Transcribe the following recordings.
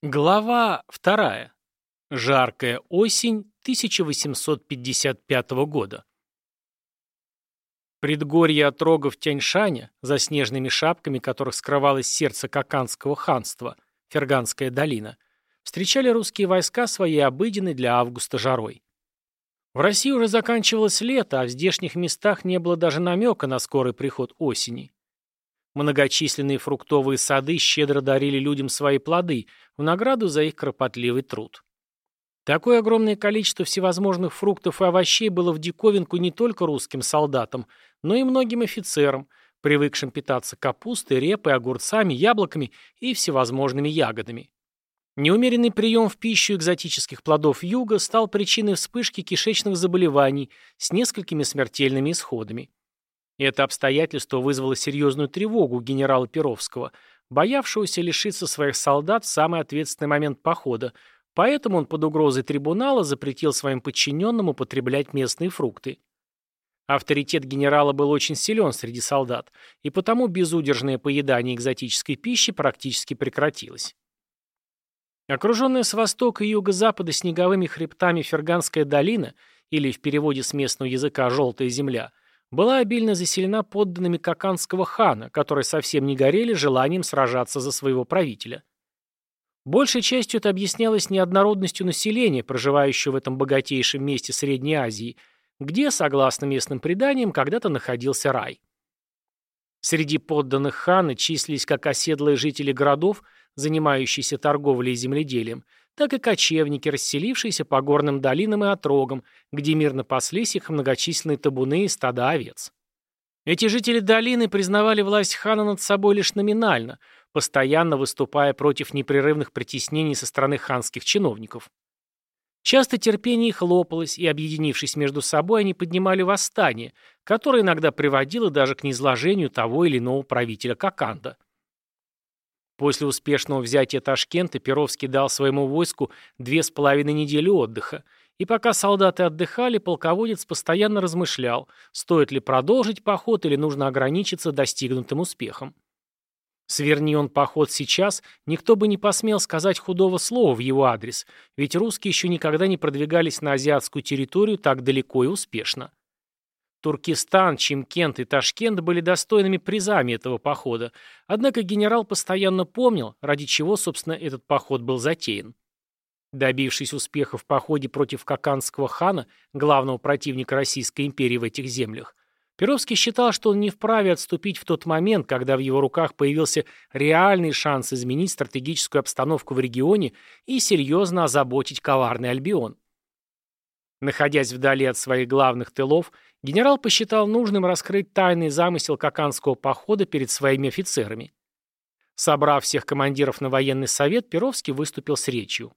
Глава вторая. Жаркая осень 1855 года. Предгорье отрогов Тяньшаня, за снежными шапками которых скрывалось сердце Каканского ханства, Ферганская долина, встречали русские войска своей обыденной для августа жарой. В России уже заканчивалось лето, а в здешних местах не было даже намека на скорый приход осени. Многочисленные фруктовые сады щедро дарили людям свои плоды в награду за их кропотливый труд. Такое огромное количество всевозможных фруктов и овощей было в диковинку не только русским солдатам, но и многим офицерам, привыкшим питаться капустой, репой, огурцами, яблоками и всевозможными ягодами. Неумеренный прием в пищу экзотических плодов юга стал причиной вспышки кишечных заболеваний с несколькими смертельными исходами. Это обстоятельство вызвало серьезную тревогу у генерала Перовского, боявшегося лишиться своих солдат в самый ответственный момент похода, поэтому он под угрозой трибунала запретил своим подчиненным употреблять местные фрукты. Авторитет генерала был очень силен среди солдат, и потому безудержное поедание экзотической пищи практически прекратилось. Окруженная с востока и юго-запада снеговыми хребтами Ферганская долина, или в переводе с местного языка «желтая земля», была обильно заселена подданными Каканского хана, которые совсем не горели желанием сражаться за своего правителя. Большей частью это объяснялось неоднородностью населения, проживающего в этом богатейшем месте Средней Азии, где, согласно местным преданиям, когда-то находился рай. Среди подданных хана числились как оседлые жители городов, занимающиеся торговлей и земледелием, так и кочевники, расселившиеся по горным долинам и отрогам, где мирно паслись их многочисленные табуны и стада овец. Эти жители долины признавали власть хана над собой лишь номинально, постоянно выступая против непрерывных притеснений со стороны ханских чиновников. Часто терпение их лопалось, и, объединившись между собой, они поднимали восстание, которое иногда приводило даже к низложению того или иного правителя Коканда. После успешного взятия Ташкента Перовский дал своему войску две с половиной недели отдыха, и пока солдаты отдыхали, полководец постоянно размышлял, стоит ли продолжить поход или нужно ограничиться достигнутым успехом. Сверни он поход сейчас, никто бы не посмел сказать худого слова в его адрес, ведь русские еще никогда не продвигались на азиатскую территорию так далеко и успешно. Туркестан, Чимкент и Ташкент были достойными призами этого похода, однако генерал постоянно помнил, ради чего, собственно, этот поход был затеян. Добившись успеха в походе против Каканского хана, главного противника Российской империи в этих землях, Перовский считал, что он не вправе отступить в тот момент, когда в его руках появился реальный шанс изменить стратегическую обстановку в регионе и серьезно озаботить коварный Альбион. Находясь вдали от своих главных тылов, генерал посчитал нужным раскрыть тайный замысел Каканского похода перед своими офицерами. Собрав всех командиров на военный совет, Перовский выступил с речью.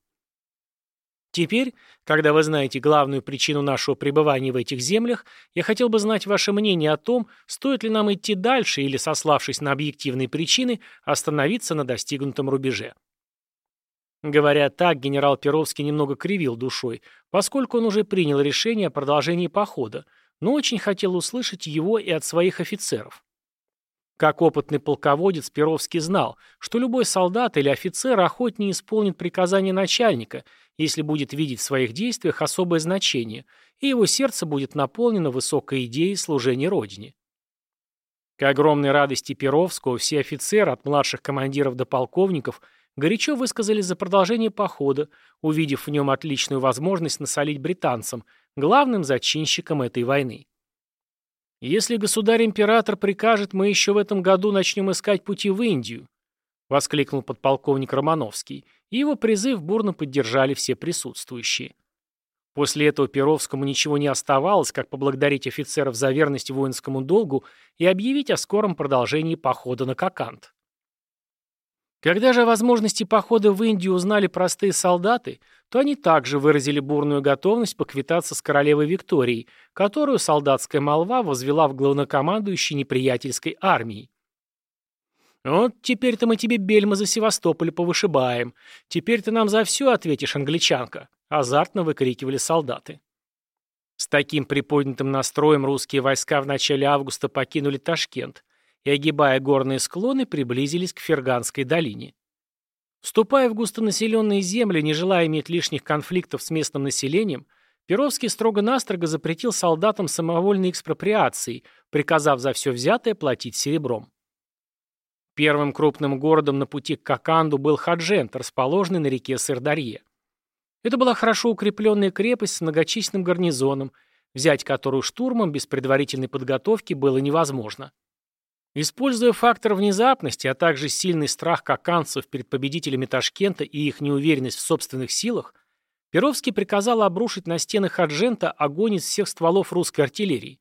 Теперь, когда вы знаете главную причину нашего пребывания в этих землях, я хотел бы знать ваше мнение о том, стоит ли нам идти дальше или, сославшись на объективные причины, остановиться на достигнутом рубеже. Говоря так, генерал Перовский немного кривил душой, поскольку он уже принял решение о продолжении похода, но очень хотел услышать его и от своих офицеров. Как опытный полководец, Перовский знал, что любой солдат или офицер охотнее исполнит приказание начальника, если будет видеть в своих действиях особое значение, и его сердце будет наполнено высокой идеей служения Родине. К огромной радости Перовского все офицеры, от младших командиров до полковников – горячо высказались за продолжение похода, увидев в нем отличную возможность насолить британцам, главным зачинщикам этой войны. «Если государь-император прикажет, мы еще в этом году начнем искать пути в Индию», воскликнул подполковник Романовский, и его призыв бурно поддержали все присутствующие. После этого Перовскому ничего не оставалось, как поблагодарить офицеров за верность воинскому долгу и объявить о скором продолжении похода на Кокант. Когда же о возможности похода в Индию узнали простые солдаты, то они также выразили бурную готовность поквитаться с королевой Викторией, которую солдатская молва возвела в главнокомандующей неприятельской армией. «Вот теперь-то мы тебе бельма за Севастополь повышибаем. Теперь ты нам за все ответишь, англичанка», — азартно выкрикивали солдаты. С таким приподнятым настроем русские войска в начале августа покинули Ташкент, и, огибая горные склоны, приблизились к Ферганской долине. Вступая в густонаселенные земли, не желая иметь лишних конфликтов с местным населением, Перовский строго-настрого запретил солдатам самовольной экспроприации, приказав за все взятое платить серебром. Первым крупным городом на пути к Коканду был Хаджент, расположенный на реке Сырдарье. Это была хорошо укрепленная крепость с многочисленным гарнизоном, взять которую штурмом без предварительной подготовки было невозможно. Используя фактор внезапности, а также сильный страх коканцев перед победителями Ташкента и их неуверенность в собственных силах, Перовский приказал обрушить на стены Хаджента огонь из всех стволов русской артиллерии.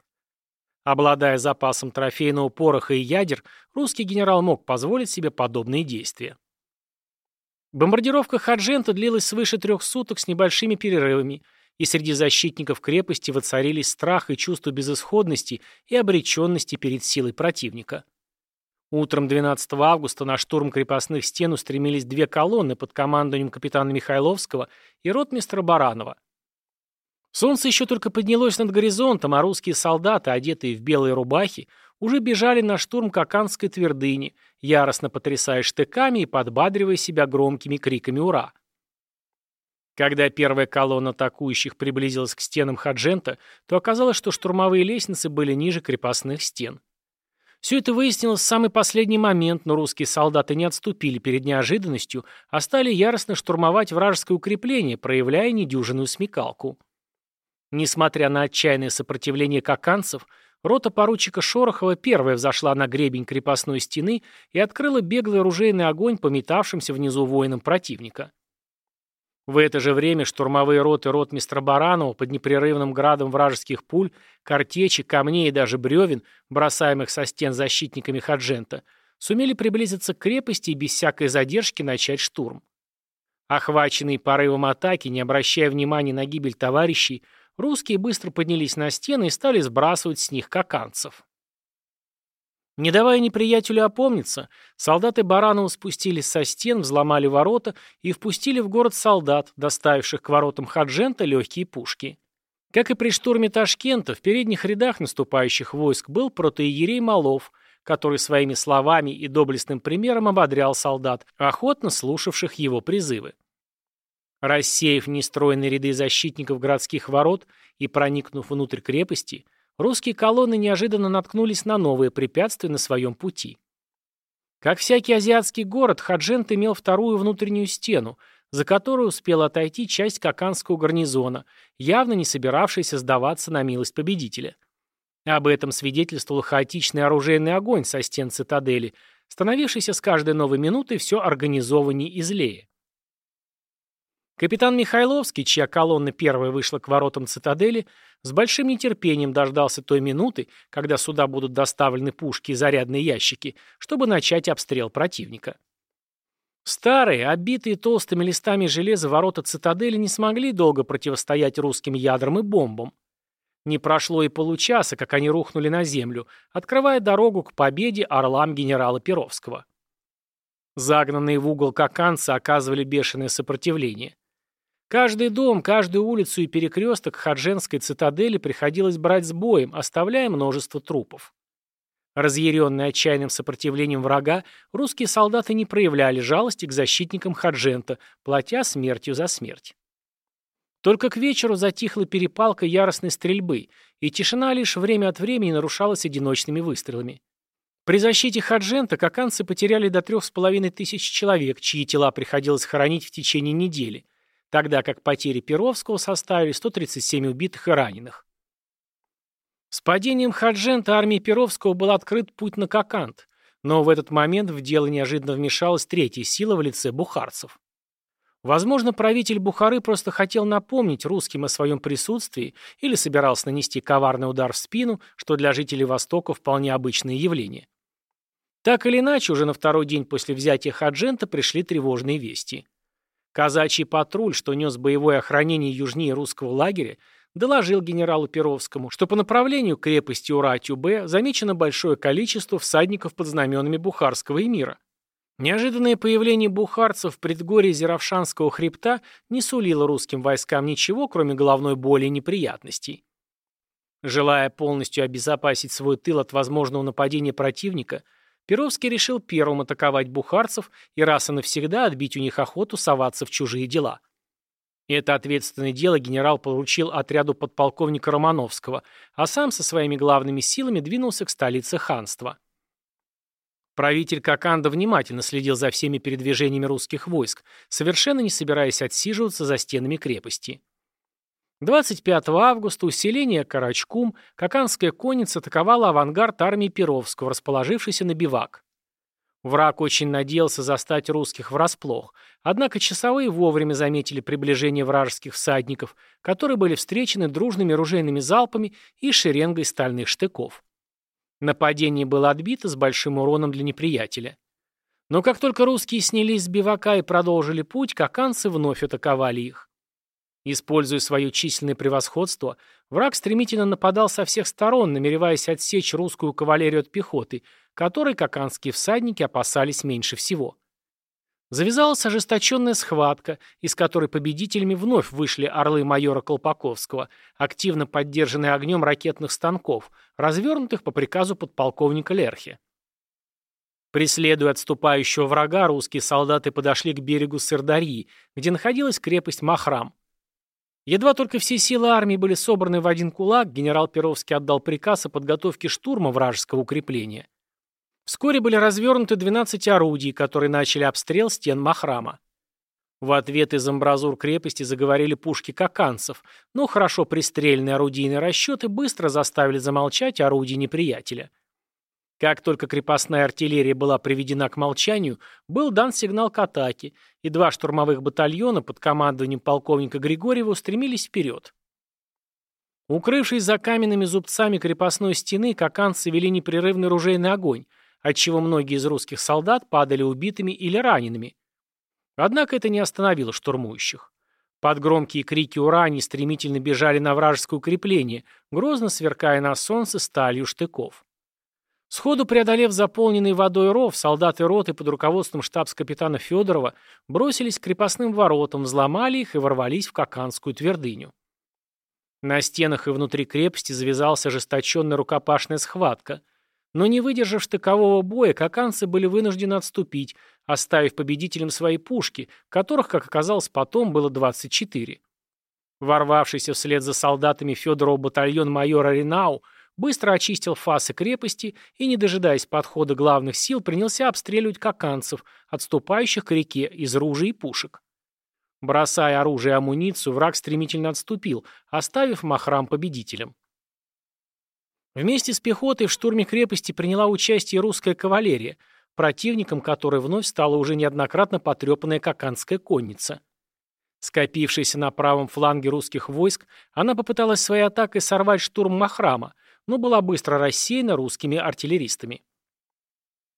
Обладая запасом трофейного пороха и ядер, русский генерал мог позволить себе подобные действия. Бомбардировка Хаджента длилась свыше трех суток с небольшими перерывами, и среди защитников крепости воцарились страх и чувство безысходности и обреченности перед силой противника. Утром 12 августа на штурм крепостных стен устремились две колонны под командованием капитана Михайловского и ротмистра Баранова. Солнце еще только поднялось над горизонтом, а русские солдаты, одетые в белые рубахи, уже бежали на штурм Коканской твердыни, яростно потрясая штыками и подбадривая себя громкими криками «Ура!». Когда первая колонна атакующих приблизилась к стенам Хаджента, то оказалось, что штурмовые лестницы были ниже крепостных стен. Все это выяснилось в самый последний момент, но русские солдаты не отступили перед неожиданностью, а стали яростно штурмовать вражеское укрепление, проявляя недюжинную смекалку. Несмотря на отчаянное сопротивление коканцев, рота поручика Шорохова первая взошла на гребень крепостной стены и открыла беглый оружейный огонь по метавшимся внизу воинам противника. В это же время штурмовые роты ротмистра Баранова под непрерывным градом вражеских пуль, картечи, камней и даже бревен, бросаемых со стен защитниками Хаджента, сумели приблизиться к крепости и без всякой задержки начать штурм. Охваченные порывом атаки, не обращая внимания на гибель товарищей, Русские быстро поднялись на стены и стали сбрасывать с них коканцев. Не давая неприятелю опомниться, солдаты Баранова спустились со стен, взломали ворота и впустили в город солдат, доставивших к воротам Хаджента легкие пушки. Как и при штурме Ташкента, в передних рядах наступающих войск был протоиерей Малов, который своими словами и доблестным примером ободрял солдат, охотно слушавших его призывы. Рассеяв нестроенные ряды защитников городских ворот и проникнув внутрь крепости, русские колонны неожиданно наткнулись на новые препятствия на своем пути. Как всякий азиатский город, Хаджент имел вторую внутреннюю стену, за которую успела отойти часть коканского гарнизона, явно не собиравшаяся сдаваться на милость победителя. Об этом свидетельствовал хаотичный оружейный огонь со стен цитадели, становившийся с каждой новой минутой все организованнее и злее. Капитан Михайловский, чья колонна первая вышла к воротам цитадели, с большим нетерпением дождался той минуты, когда сюда будут доставлены пушки и зарядные ящики, чтобы начать обстрел противника. Старые, обитые толстыми листами железа ворота цитадели не смогли долго противостоять русским ядрам и бомбам. Не прошло и получаса, как они рухнули на землю, открывая дорогу к победе орлам генерала Перовского. Загнанные в угол коканцы оказывали бешеное сопротивление. Каждый дом, каждую улицу и перекресток Хадженской цитадели приходилось брать с боем, оставляя множество трупов. Разъяренные отчаянным сопротивлением врага, русские солдаты не проявляли жалости к защитникам Хаджента, платя смертью за смерть. Только к вечеру затихла перепалка яростной стрельбы, и тишина лишь время от времени нарушалась одиночными выстрелами. При защите Хаджента коканцы потеряли до трех с половиной тысяч человек, чьи тела приходилось хоронить в течение недели, тогда как потери Перовского составили 137 убитых и раненых. С падением Хаджента армии Перовского был открыт путь на Кокант, но в этот момент в дело неожиданно вмешалась третья сила в лице бухарцев. Возможно, правитель Бухары просто хотел напомнить русским о своем присутствии или собирался нанести коварный удар в спину, что для жителей Востока вполне обычное явление. Так или иначе, уже на второй день после взятия Хаджента пришли тревожные вести. Казачий патруль, что нес боевое охранение южнее русского лагеря, доложил генералу Перовскому, что по направлению крепости Ура-Тюбе замечено большое количество всадников под знаменами Бухарского эмира. Неожиданное появление бухарцев в предгорье Зеравшанского хребта не сулило русским войскам ничего, кроме головной боли и неприятностей. Желая полностью обезопасить свой тыл от возможного нападения противника, Перовский решил первым атаковать бухарцев и раз и навсегда отбить у них охоту соваться в чужие дела. Это ответственное дело генерал поручил отряду подполковника Романовского, а сам со своими главными силами двинулся к столице ханства. Правитель Коканда внимательно следил за всеми передвижениями русских войск, совершенно не собираясь отсиживаться за стенами крепости. 25 августа у селения Карачкум Коканская конница атаковала авангард армии Перовского, расположившийся на бивак. Враг очень надеялся застать русских врасплох, однако часовые вовремя заметили приближение вражеских всадников, которые были встречены дружными ружейными залпами и шеренгой стальных штыков. Нападение было отбито с большим уроном для неприятеля. Но как только русские снялись с бивака и продолжили путь, каканцы вновь атаковали их. Используя свое численное превосходство, враг стремительно нападал со всех сторон, намереваясь отсечь русскую кавалерию от пехоты, которой каканские всадники опасались меньше всего. Завязалась ожесточенная схватка, из которой победителями вновь вышли орлы майора Колпаковского, активно поддержанные огнем ракетных станков, развернутых по приказу подполковника Лерхи. Преследуя отступающего врага, русские солдаты подошли к берегу Сырдарьи, где находилась крепость Махрам. Едва только все силы армии были собраны в один кулак, генерал Перовский отдал приказ о подготовке штурма вражеского укрепления. Вскоре были развернуты 12 орудий, которые начали обстрел стен Махрама. В ответ из амбразур крепости заговорили пушки каканцев, но хорошо пристреленные орудийные расчеты быстро заставили замолчать орудия неприятеля. Как только крепостная артиллерия была приведена к молчанию, был дан сигнал к атаке, и два штурмовых батальона под командованием полковника Григорьева устремились вперед. Укрывшись за каменными зубцами крепостной стены, каканцы вели непрерывный ружейный огонь, отчего многие из русских солдат падали убитыми или ранеными. Однако это не остановило штурмующих. Под громкие крики «Ура!» они стремительно бежали на вражеское укрепление, грозно сверкая на солнце сталью штыков. Сходу преодолев заполненный водой ров, солдаты роты под руководством штабс-капитана Федорова бросились к крепостным воротам, взломали их и ворвались в Каканскую твердыню. На стенах и внутри крепости завязалась ожесточенная рукопашная схватка. Но не выдержав штыкового боя, каканцы были вынуждены отступить, оставив победителям свои пушки, которых, как оказалось потом, было 24. Ворвавшийся вслед за солдатами Федорова батальон майора Ринау – быстро очистил фасы крепости и, не дожидаясь подхода главных сил, принялся обстреливать каканцев, отступающих к реке из ружей и пушек. Бросая оружие и амуницию, враг стремительно отступил, оставив Махрам победителем. Вместе с пехотой в штурме крепости приняла участие русская кавалерия, противником которой вновь стала уже неоднократно потрепанная каканская конница. Скопившаяся на правом фланге русских войск, она попыталась своей атакой сорвать штурм Махрама, но была быстро рассеяна русскими артиллеристами.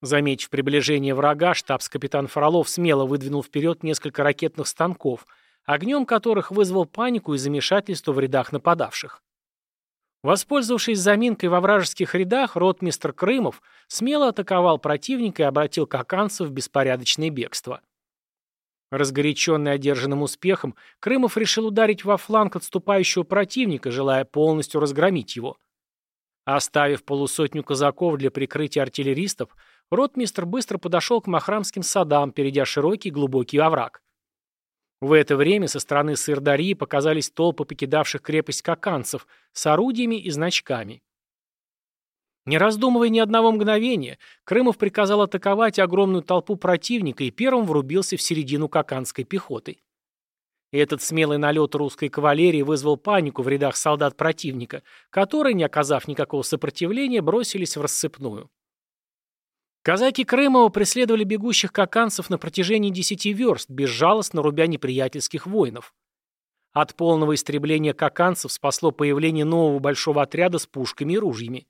Заметив приближение врага, штабс-капитан Фролов смело выдвинул вперед несколько ракетных станков, огнем которых вызвал панику и замешательство в рядах нападавших. Воспользовавшись заминкой во вражеских рядах, ротмистр Крымов смело атаковал противника и обратил каканцев в беспорядочное бегство. Разгоряченный одержанным успехом, Крымов решил ударить во фланг отступающего противника, желая полностью разгромить его. Оставив полусотню казаков для прикрытия артиллеристов, ротмистр быстро подошел к махрамским садам, перейдя широкий глубокий овраг. В это время со стороны Сырдарьи показались толпы покидавших крепость каканцев с орудиями и значками. Не раздумывая ни одного мгновения, Крымов приказал атаковать огромную толпу противника и первым врубился в середину каканской пехоты. Этот смелый налет русской кавалерии вызвал панику в рядах солдат противника, которые, не оказав никакого сопротивления, бросились в рассыпную. Казаки Крымова преследовали бегущих каканцев на протяжении десяти верст, безжалостно рубя неприятельских воинов. От полного истребления каканцев спасло появление нового большого отряда с пушками и ружьями.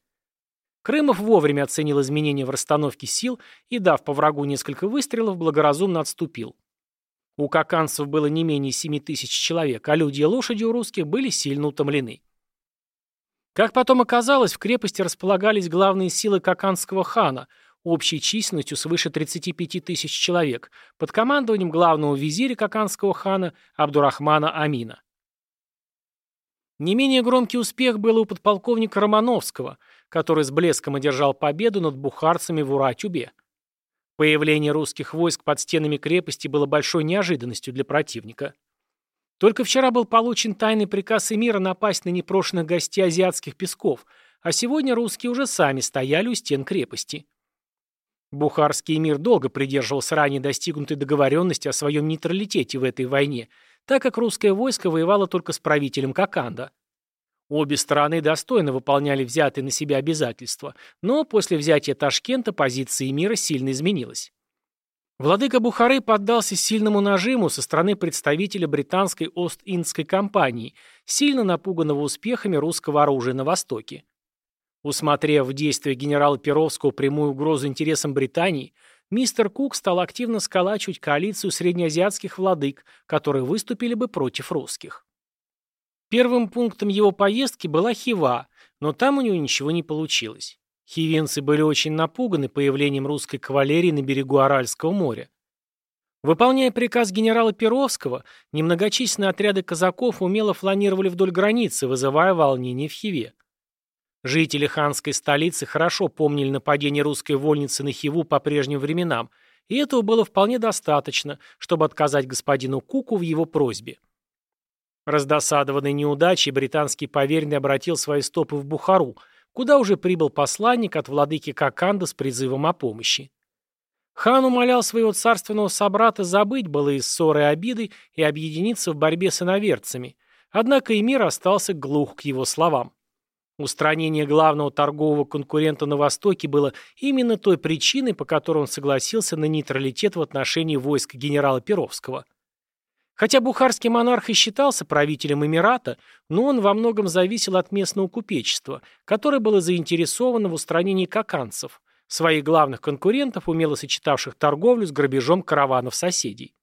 Крымов вовремя оценил изменения в расстановке сил и, дав по врагу несколько выстрелов, благоразумно отступил. У каканцев было не менее 7 тысяч человек, а люди и лошади у русских были сильно утомлены. Как потом оказалось, в крепости располагались главные силы каканского хана, общей численностью свыше 35 тысяч человек, под командованием главного визиря каканского хана Абдурахмана Амина. Не менее громкий успех был у подполковника Романовского, который с блеском одержал победу над бухарцами в Ура-Тюбе. Появление русских войск под стенами крепости было большой неожиданностью для противника. Только вчера был получен тайный приказ эмира напасть на непрошенных гостей азиатских песков, а сегодня русские уже сами стояли у стен крепости. Бухарский эмир долго придерживался ранее достигнутой договоренности о своем нейтралитете в этой войне, так как русское войско воевало только с правителем Коканда. Обе стороны достойно выполняли взятые на себя обязательства, но после взятия Ташкента позиция эмира сильно изменилась. Владыка Бухары поддался сильному нажиму со стороны представителя британской Ост-Индской компании, сильно напуганного успехами русского оружия на Востоке. Усмотрев в действиях генерала Перовского прямую угрозу интересам Британии, мистер Кук стал активно сколачивать коалицию среднеазиатских владык, которые выступили бы против русских. Первым пунктом его поездки была Хива, но там у него ничего не получилось. Хивенцы были очень напуганы появлением русской кавалерии на берегу Аральского моря. Выполняя приказ генерала Перовского, немногочисленные отряды казаков умело фланировали вдоль границы, вызывая волнение в Хиве. Жители ханской столицы хорошо помнили нападение русской вольницы на Хиву по прежним временам, и этого было вполне достаточно, чтобы отказать господину Куку в его просьбе. Раздосадованный неудачей, британский поверенный обратил свои стопы в Бухару, куда уже прибыл посланник от владыки Коканда с призывом о помощи. Хан умолял своего царственного собрата забыть былые ссоры и обиды и объединиться в борьбе с иноверцами, однако эмир остался глух к его словам. Устранение главного торгового конкурента на Востоке было именно той причиной, по которой он согласился на нейтралитет в отношении войск генерала Перовского – Хотя бухарский монарх и считался правителем Эмирата, но он во многом зависел от местного купечества, которое было заинтересовано в устранении каканцев, своих главных конкурентов, умело сочетавших торговлю с грабежом караванов соседей.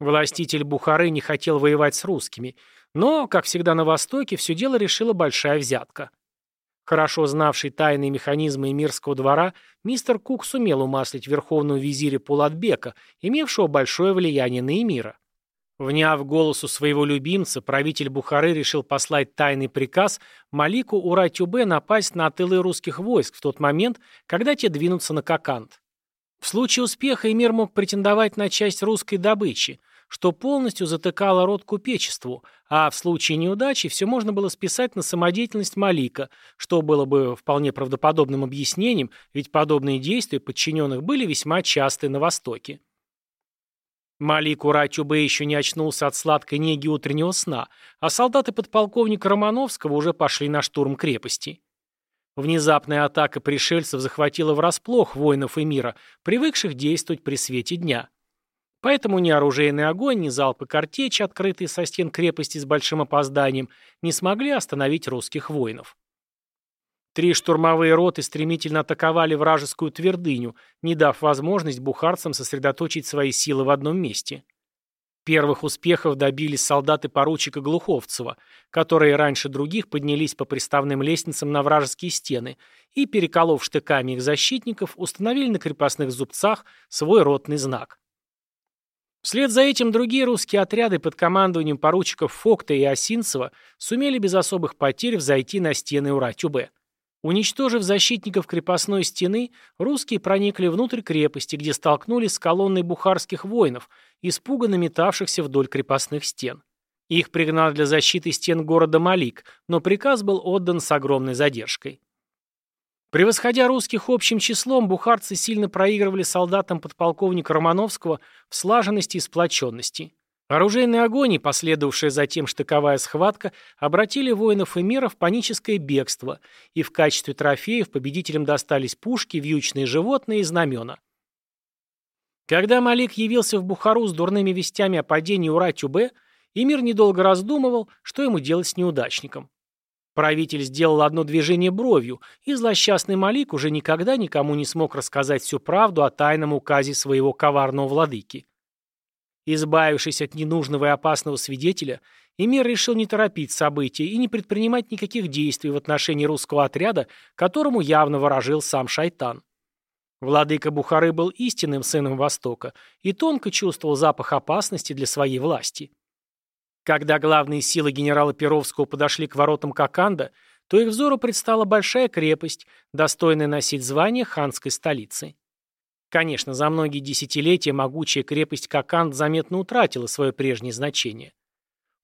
Властитель Бухары не хотел воевать с русскими, но, как всегда на Востоке, все дело решила большая взятка. Хорошо знавший тайные механизмы эмирского двора, мистер Кук сумел умаслить верховного визиря Пулатбека, имевшего большое влияние на эмира. Вняв голосу своего любимца, правитель Бухары решил послать тайный приказ Малику Уратюбе напасть на тылы русских войск в тот момент, когда те двинутся на Кокант. В случае успеха эмир мог претендовать на часть русской добычи, что полностью затыкало рот купечеству, а в случае неудачи все можно было списать на самодеятельность Малика, что было бы вполне правдоподобным объяснением, ведь подобные действия подчиненных были весьма часты на Востоке. Малик Урачубе еще не очнулся от сладкой неги утреннего сна, а солдаты подполковника Романовского уже пошли на штурм крепости. Внезапная атака пришельцев захватила врасплох воинов и мира, привыкших действовать при свете дня. Поэтому ни оружейный огонь, ни залпы картечи, открытые со стен крепости с большим опозданием, не смогли остановить русских воинов. Три штурмовые роты стремительно атаковали вражескую твердыню, не дав возможность бухарцам сосредоточить свои силы в одном месте. Первых успехов добились солдаты поручика Глуховцева, которые раньше других поднялись по приставным лестницам на вражеские стены и, переколов штыками их защитников, установили на крепостных зубцах свой ротный знак. Вслед за этим другие русские отряды под командованием поручиков Фокта и Осинцева сумели без особых потерь взойти на стены Ура-Тюбе. Уничтожив защитников крепостной стены, русские проникли внутрь крепости, где столкнулись с колонной бухарских воинов, испуганно метавшихся вдоль крепостных стен. Их пригнал для защиты стен города Малик, но приказ был отдан с огромной задержкой. Превосходя русских общим числом, бухарцы сильно проигрывали солдатам подполковника Романовского в слаженности и сплоченности. Оружейный огонь и последовавшая затем штыковая схватка обратили воинов эмира в паническое бегство, и в качестве трофеев победителям достались пушки, вьючные животные и знамена. Когда Малик явился в Бухару с дурными вестями о падении Ура-Тюбе, эмир недолго раздумывал, что ему делать с неудачником. Правитель сделал одно движение бровью, и злосчастный Малик уже никогда никому не смог рассказать всю правду о тайном указе своего коварного владыки. Избавившись от ненужного и опасного свидетеля, Эмир решил не торопить события и не предпринимать никаких действий в отношении русского отряда, которому явно ворожил сам шайтан. Владыка Бухары был истинным сыном Востока и тонко чувствовал запах опасности для своей власти. Когда главные силы генерала Перовского подошли к воротам Коканда, то их взору предстала большая крепость, достойная носить звание ханской столицы. Конечно, за многие десятилетия могучая крепость Коканд заметно утратила свое прежнее значение.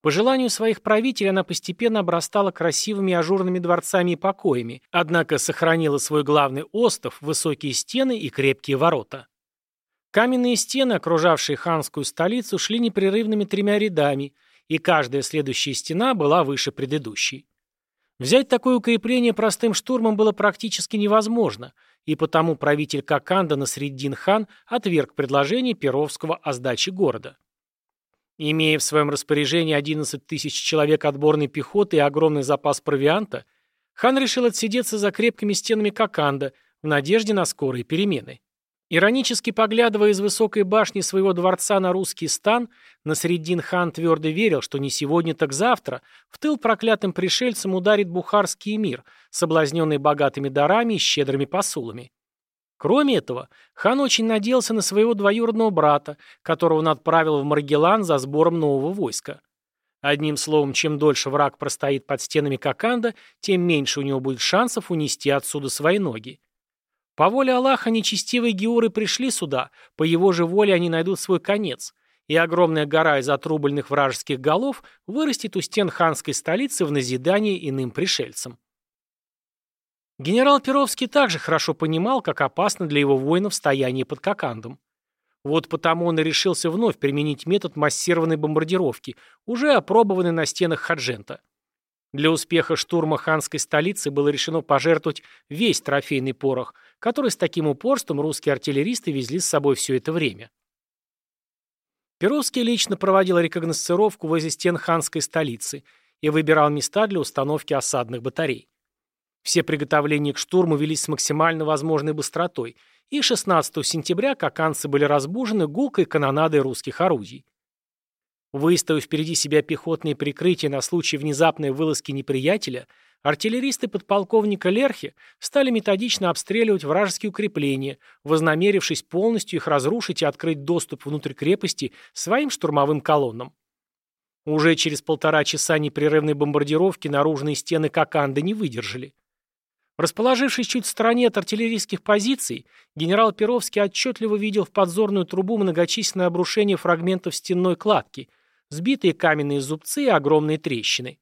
По желанию своих правителей она постепенно обрастала красивыми ажурными дворцами и покоями, однако сохранила свой главный остов, высокие стены и крепкие ворота. Каменные стены, окружавшие ханскую столицу, шли непрерывными тремя рядами, и каждая следующая стена была выше предыдущей. Взять такое укрепление простым штурмом было практически невозможно, и потому правитель Коканда Насреддин хан отверг предложение Перовского о сдаче города. Имея в своем распоряжении 11 тысяч человек отборной пехоты и огромный запас провианта, хан решил отсидеться за крепкими стенами Коканда в надежде на скорые перемены. Иронически поглядывая из высокой башни своего дворца на русский стан, Насреддин хан твердо верил, что не сегодня, так завтра в тыл проклятым пришельцам ударит бухарский мир, соблазненный богатыми дарами и щедрыми посулами. Кроме этого, хан очень надеялся на своего двоюродного брата, которого он отправил в Маргелан за сбором нового войска. Одним словом, чем дольше враг простоит под стенами Коканда, тем меньше у него будет шансов унести отсюда свои ноги. По воле Аллаха нечестивые геуры пришли сюда, по его же воле они найдут свой конец, и огромная гора из отрубленных вражеских голов вырастет у стен ханской столицы в назидание иным пришельцам. Генерал Перовский также хорошо понимал, как опасно для его воинов стояние под Кокандом. Вот потому он и решился вновь применить метод массированной бомбардировки, уже опробованный на стенах Хаджента. Для успеха штурма ханской столицы было решено пожертвовать весь трофейный порох, который с таким упорством русские артиллеристы везли с собой все это время. Перовский лично проводил рекогносцировку возле стен ханской столицы и выбирал места для установки осадных батарей. Все приготовления к штурму велись с максимально возможной быстротой, и 16 сентября коканцы были разбужены гулкой канонадой русских орудий. Выставив впереди себя пехотные прикрытия на случай внезапной вылазки неприятеля, артиллеристы подполковника Лерхи стали методично обстреливать вражеские укрепления, вознамерившись полностью их разрушить и открыть доступ внутрь крепости своим штурмовым колоннам. Уже через полтора часа непрерывной бомбардировки наружные стены Коканды не выдержали. Расположившись чуть в стороне от артиллерийских позиций, генерал Перовский отчетливо видел в подзорную трубу многочисленное обрушение фрагментов стенной кладки, сбитые каменные зубцы и огромные трещины.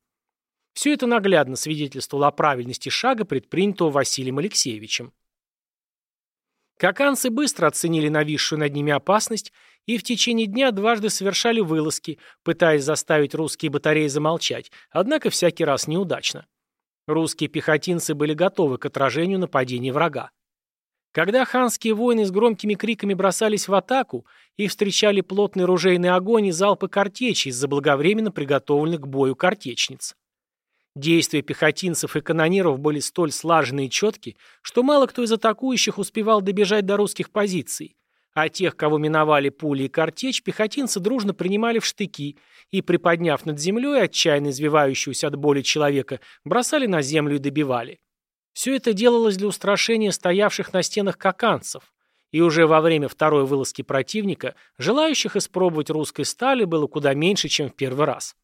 Все это наглядно свидетельствовало о правильности шага, предпринятого Василием Алексеевичем. Каканцы быстро оценили нависшую над ними опасность и в течение дня дважды совершали вылазки, пытаясь заставить русские батареи замолчать, однако всякий раз неудачно. Русские пехотинцы были готовы к отражению нападений врага. Когда ханские воины с громкими криками бросались в атаку, их встречали плотный ружейный огонь и залпы картечи из заблаговременно приготовленных к бою картечниц. Действия пехотинцев и канониров были столь слажены и четки, что мало кто из атакующих успевал добежать до русских позиций, а тех, кого миновали пули и картечь, пехотинцы дружно принимали в штыки и, приподняв над землей отчаянно извивающегося от боли человека, бросали на землю и добивали. Все это делалось для устрашения стоявших на стенах коканцев, и уже во время второй вылазки противника желающих испробовать русской стали было куда меньше, чем в первый раз.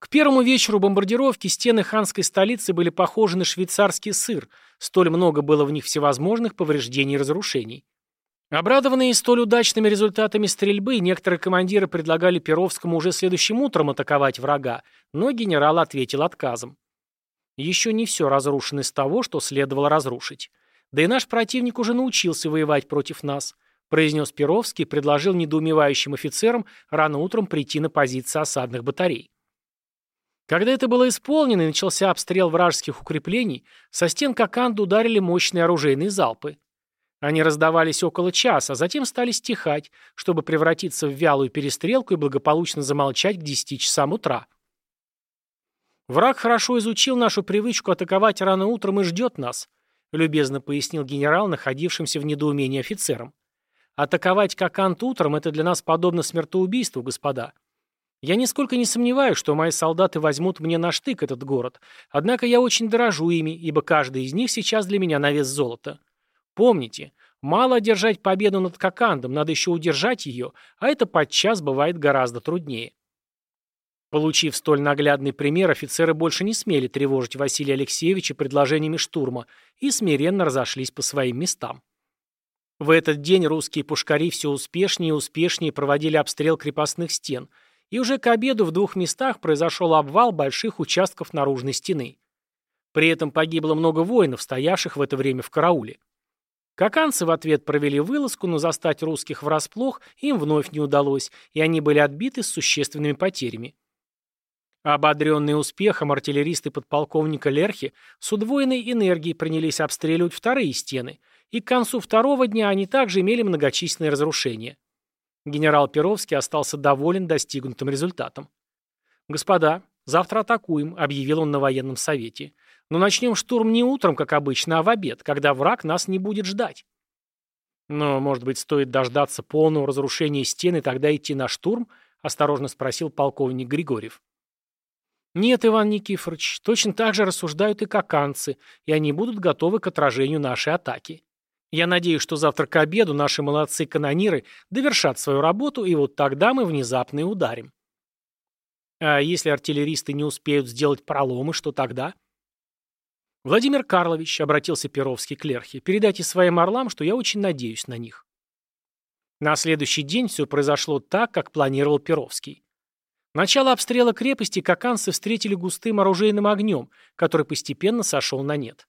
К первому вечеру бомбардировки стены ханской столицы были похожи на швейцарский сыр, столь много было в них всевозможных повреждений и разрушений. Обрадованные столь удачными результатами стрельбы, некоторые командиры предлагали Перовскому уже следующим утром атаковать врага, но генерал ответил отказом. Еще не все разрушено из того, что следовало разрушить. Да и наш противник уже научился воевать против нас, произнес Перовский и предложил недоумевающим офицерам рано утром прийти на позиции осадных батарей. Когда это было исполнено и начался обстрел вражеских укреплений, со стен Коканды ударили мощные оружейные залпы. Они раздавались около часа, а затем стали стихать, чтобы превратиться в вялую перестрелку и благополучно замолчать к 10 часам утра. «Враг хорошо изучил нашу привычку атаковать рано утром и ждет нас», любезно пояснил генерал, находившимся в недоумении офицерам. «Атаковать как ант утром – это для нас подобно смертоубийству, господа. Я нисколько не сомневаюсь, что мои солдаты возьмут мне на штык этот город, однако я очень дорожу ими, ибо каждый из них сейчас для меня на вес золота. Помните, мало одержать победу над Кокандом, надо еще удержать ее, а это подчас бывает гораздо труднее. Получив столь наглядный пример, офицеры больше не смели тревожить Василия Алексеевича предложениями штурма и смиренно разошлись по своим местам. В этот день русские пушкари все успешнее и успешнее проводили обстрел крепостных стен, и уже к обеду в двух местах произошел обвал больших участков наружной стены. При этом погибло много воинов, стоявших в это время в карауле. Каканцы в ответ провели вылазку, но застать русских врасплох им вновь не удалось, и они были отбиты с существенными потерями. Ободренные успехом артиллеристы подполковника Лерхи с удвоенной энергией принялись обстреливать вторые стены, и к концу второго дня они также имели многочисленные разрушения. Генерал Перовский остался доволен достигнутым результатом. «Господа, завтра атакуем», — объявил он на военном совете. «Но начнем штурм не утром, как обычно, а в обед, когда враг нас не будет ждать». «Но, может быть, стоит дождаться полного разрушения стены тогда идти на штурм?» — осторожно спросил полковник Григорьев. Нет, Иван Никифорович, точно так же рассуждают и каканцы, и они будут готовы к отражению нашей атаки. Я надеюсь, что завтра к обеду наши молодцы-канониры довершат свою работу, и вот тогда мы внезапно и ударим. А если артиллеристы не успеют сделать проломы, что тогда? Владимир Карлович, обратился Перовский к Лерхе, передайте своим орлам, что я очень надеюсь на них. На следующий день все произошло так, как планировал Перовский. Начало обстрела крепости каканцы встретили густым оружейным огнем, который постепенно сошел на нет.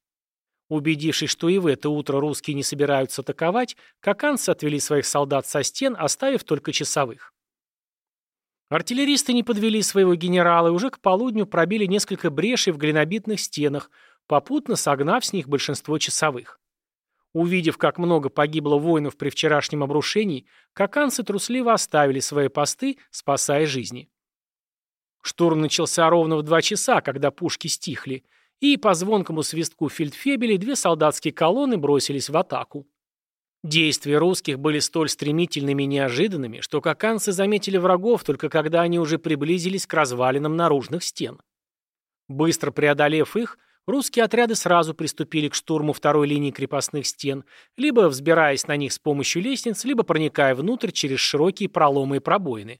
Убедившись, что и в это утро русские не собираются атаковать, каканцы отвели своих солдат со стен, оставив только часовых. Артиллеристы не подвели своего генерала и уже к полудню пробили несколько брешей в глинобитных стенах, попутно согнав с них большинство часовых. Увидев, как много погибло воинов при вчерашнем обрушении, каканцы трусливо оставили свои посты, спасая жизни. Штурм начался ровно в два часа, когда пушки стихли, и по звонкому свистку фельдфебелей две солдатские колонны бросились в атаку. Действия русских были столь стремительными и неожиданными, что каканцы заметили врагов только когда они уже приблизились к развалинам наружных стен. Быстро преодолев их, русские отряды сразу приступили к штурму второй линии крепостных стен, либо взбираясь на них с помощью лестниц, либо проникая внутрь через широкие проломы и пробоины.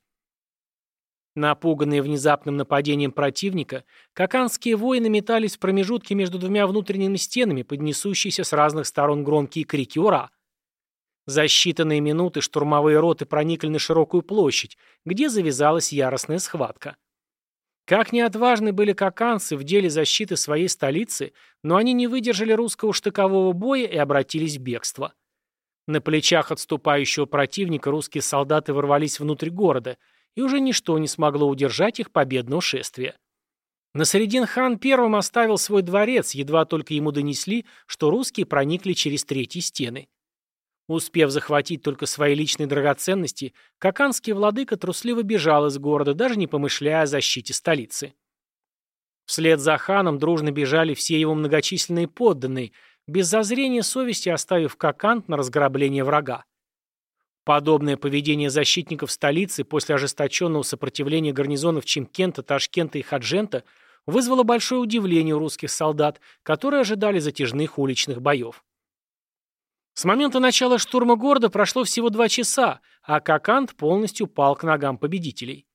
Напуганные внезапным нападением противника, каканские воины метались в промежутке между двумя внутренними стенами, поднесущиеся с разных сторон громкие крики «Ура!». За считанные минуты штурмовые роты проникли на широкую площадь, где завязалась яростная схватка. Как неотважны были каканцы в деле защиты своей столицы, но они не выдержали русского штыкового боя и обратились в бегство. На плечах отступающего противника русские солдаты ворвались внутрь города – и уже ничто не смогло удержать их победного шествия. Насредин хан первым оставил свой дворец, едва только ему донесли, что русские проникли через третьи стены. Успев захватить только свои личные драгоценности, каканский владыка трусливо бежал из города, даже не помышляя о защите столицы. Вслед за ханом дружно бежали все его многочисленные подданные, без зазрения совести оставив Какант на разграбление врага. Подобное поведение защитников столицы после ожесточенного сопротивления гарнизонов Чимкента, Ташкента и Хаджента вызвало большое удивление у русских солдат, которые ожидали затяжных уличных боев. С момента начала штурма города прошло всего два часа, а Кокант полностью пал к ногам победителей.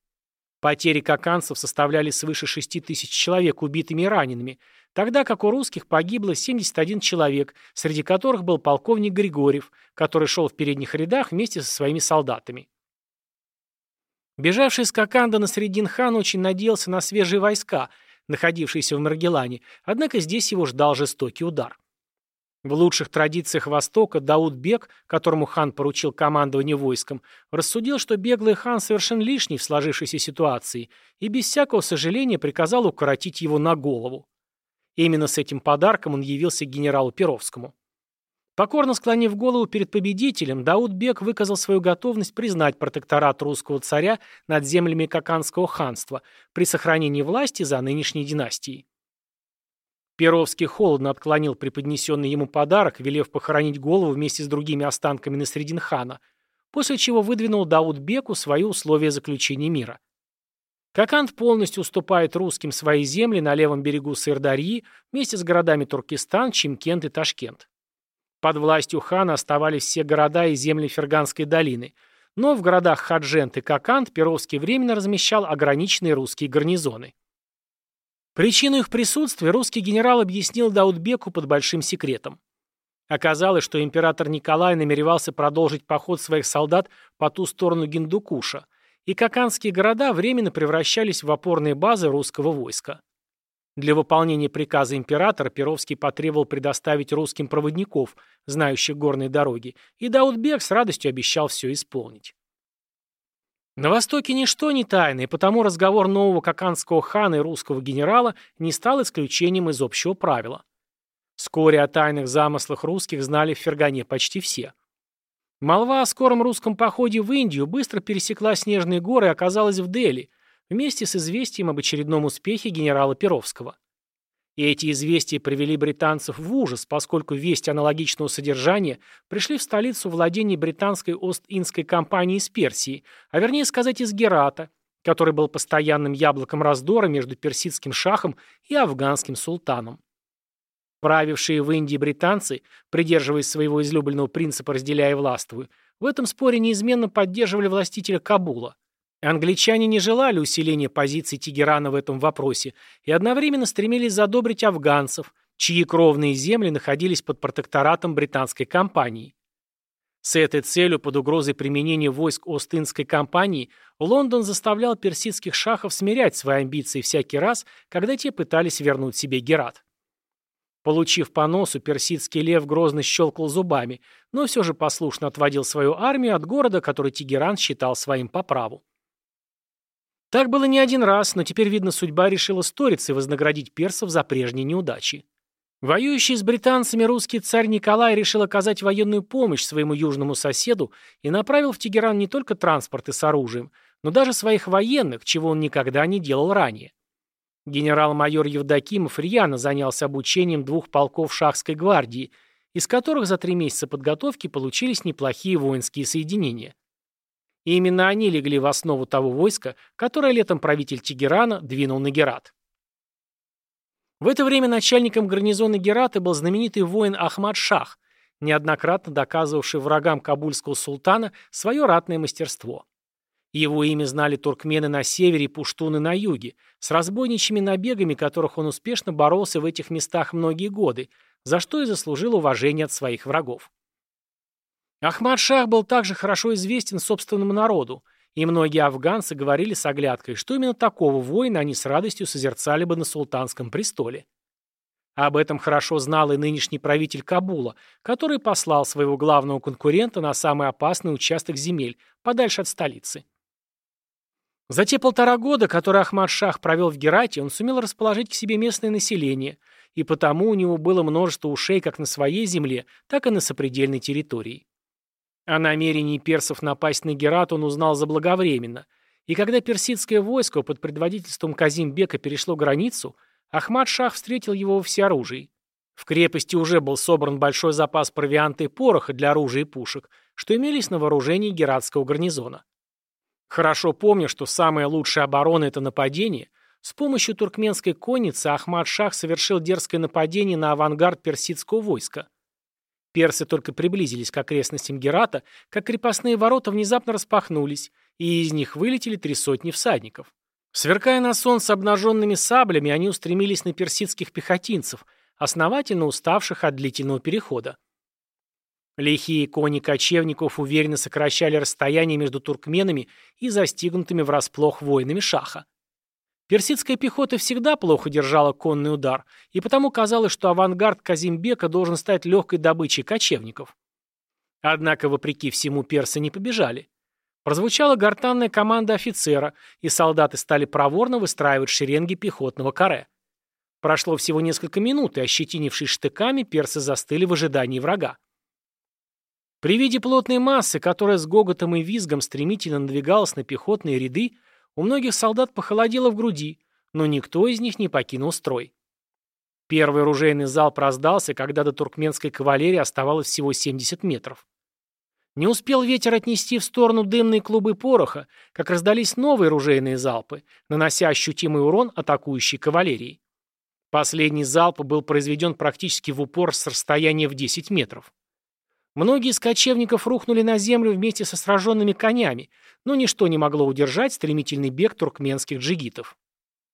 Потери коканцев составляли свыше 6 тысяч человек убитыми и ранеными, тогда как у русских погибло 71 человек, среди которых был полковник Григорьев, который шел в передних рядах вместе со своими солдатами. Бежавший из Коканда на Средин-хан очень надеялся на свежие войска, находившиеся в Маргелане, однако здесь его ждал жестокий удар. В лучших традициях Востока Дауд Бек, которому хан поручил командование войском, рассудил, что беглый хан совершенно лишний в сложившейся ситуации и без всякого сожаления приказал укоротить его на голову. Именно с этим подарком он явился к генералу Перовскому. Покорно склонив голову перед победителем, Дауд Бек выказал свою готовность признать протекторат русского царя над землями Каканского ханства при сохранении власти за нынешней династией. Перовский холодно отклонил преподнесенный ему подарок, велев похоронить голову вместе с другими останками на Срединхана, после чего выдвинул Дауд-беку свои условия заключения мира. Кокант полностью уступает русским свои земли на левом берегу Сырдарьи вместе с городами Туркестан, Чимкент и Ташкент. Под властью хана оставались все города и земли Ферганской долины, но в городах Хаджент и Кокант Перовский временно размещал ограниченные русские гарнизоны. Причину их присутствия русский генерал объяснил Даутбеку под большим секретом. Оказалось, что император Николай намеревался продолжить поход своих солдат по ту сторону Гиндукуша, и коканские города временно превращались в опорные базы русского войска. Для выполнения приказа императора Перовский потребовал предоставить русским проводников, знающих горные дороги, и Даутбек с радостью обещал все исполнить. На Востоке ничто не тайно, и потому разговор нового коканского хана и русского генерала не стал исключением из общего правила. Вскоре о тайных замыслах русских знали в Фергане почти все. Молва о скором русском походе в Индию быстро пересекла снежные горы и оказалась в Дели, вместе с известием об очередном успехе генерала Перовского. И эти известия привели британцев в ужас, поскольку вести аналогичного содержания пришли в столицу владений британской Ост-Индской компании из Персии, а вернее сказать из Герата, который был постоянным яблоком раздора между персидским шахом и афганским султаном. Правившие в Индии британцы, придерживаясь своего излюбленного принципа «разделяя и властвуй», в этом споре неизменно поддерживали властителя Кабула. Англичане не желали усиления позиций Тегерана в этом вопросе и одновременно стремились задобрить афганцев, чьи кровные земли находились под протекторатом британской компании. С этой целью под угрозой применения войск Ост-Индской компании Лондон заставлял персидских шахов смирять свои амбиции всякий раз, когда те пытались вернуть себе Герат. Получив по носу, персидский лев грозно щелкал зубами, но все же послушно отводил свою армию от города, который Тегеран считал своим по праву. Так было не один раз, но теперь, видно, судьба решила сториться и вознаградить персов за прежние неудачи. Воюющий с британцами русский царь Николай решил оказать военную помощь своему южному соседу и направил в Тегеран не только транспорты с оружием, но даже своих военных, чего он никогда не делал ранее. Генерал-майор Евдокимов рьяно занялся обучением двух полков шахской гвардии, из которых за три месяца подготовки получились неплохие воинские соединения. И именно они легли в основу того войска, которое летом правитель Тегерана двинул на Герат. В это время начальником гарнизона Герата был знаменитый воин Ахмад Шах, неоднократно доказывавший врагам кабульского султана свое ратное мастерство. Его имя знали туркмены на севере и пуштуны на юге, с разбойничьими набегами, которых он успешно боролся в этих местах многие годы, за что и заслужил уважение от своих врагов. Ахмад Шах был также хорошо известен собственному народу, и многие афганцы говорили с оглядкой, что именно такого воина они с радостью созерцали бы на султанском престоле. Об этом хорошо знал и нынешний правитель Кабула, который послал своего главного конкурента на самый опасный участок земель, подальше от столицы. За те полтора года, которые Ахмад-Шах провел в Герате, он сумел расположить к себе местное население, и потому у него было множество ушей как на своей земле, так и на сопредельной территории. О намерении персов напасть на Герат он узнал заблаговременно, и когда персидское войско под предводительством Казимбека перешло границу, Ахмад-Шах встретил его во всеоружии. В крепости уже был собран большой запас провианта и пороха для оружия и пушек, что имелись на вооружении гератского гарнизона. Хорошо помню, что самая лучшая оборона – это нападение, с помощью туркменской конницы Ахмад-Шах совершил дерзкое нападение на авангард персидского войска. Персы только приблизились к окрестностям Герата, как крепостные ворота внезапно распахнулись, и из них вылетели три сотни всадников. Сверкая на солнце обнаженными саблями, они устремились на персидских пехотинцев, основательно уставших от длительного перехода. Лихие кони кочевников уверенно сокращали расстояние между туркменами и застигнутыми врасплох воинами шаха. Персидская пехота всегда плохо держала конный удар, и потому казалось, что авангард Казимбека должен стать легкой добычей кочевников. Однако, вопреки всему, персы не побежали. Прозвучала гортанная команда офицера, и солдаты стали проворно выстраивать шеренги пехотного каре. Прошло всего несколько минут, и, ощетинившись штыками, персы застыли в ожидании врага. При виде плотной массы, которая с гоготом и визгом стремительно надвигалась на пехотные ряды, у многих солдат похолодело в груди, но никто из них не покинул строй. Первый оружейный залп раздался, когда до туркменской кавалерии оставалось всего 70 метров. Не успел ветер отнести в сторону дымные клубы пороха, как раздались новые оружейные залпы, нанося ощутимый урон атакующей кавалерии. Последний залп был произведен практически в упор с расстояния в 10 метров. Многие из кочевников рухнули на землю вместе со сраженными конями, но ничто не могло удержать стремительный бег туркменских джигитов.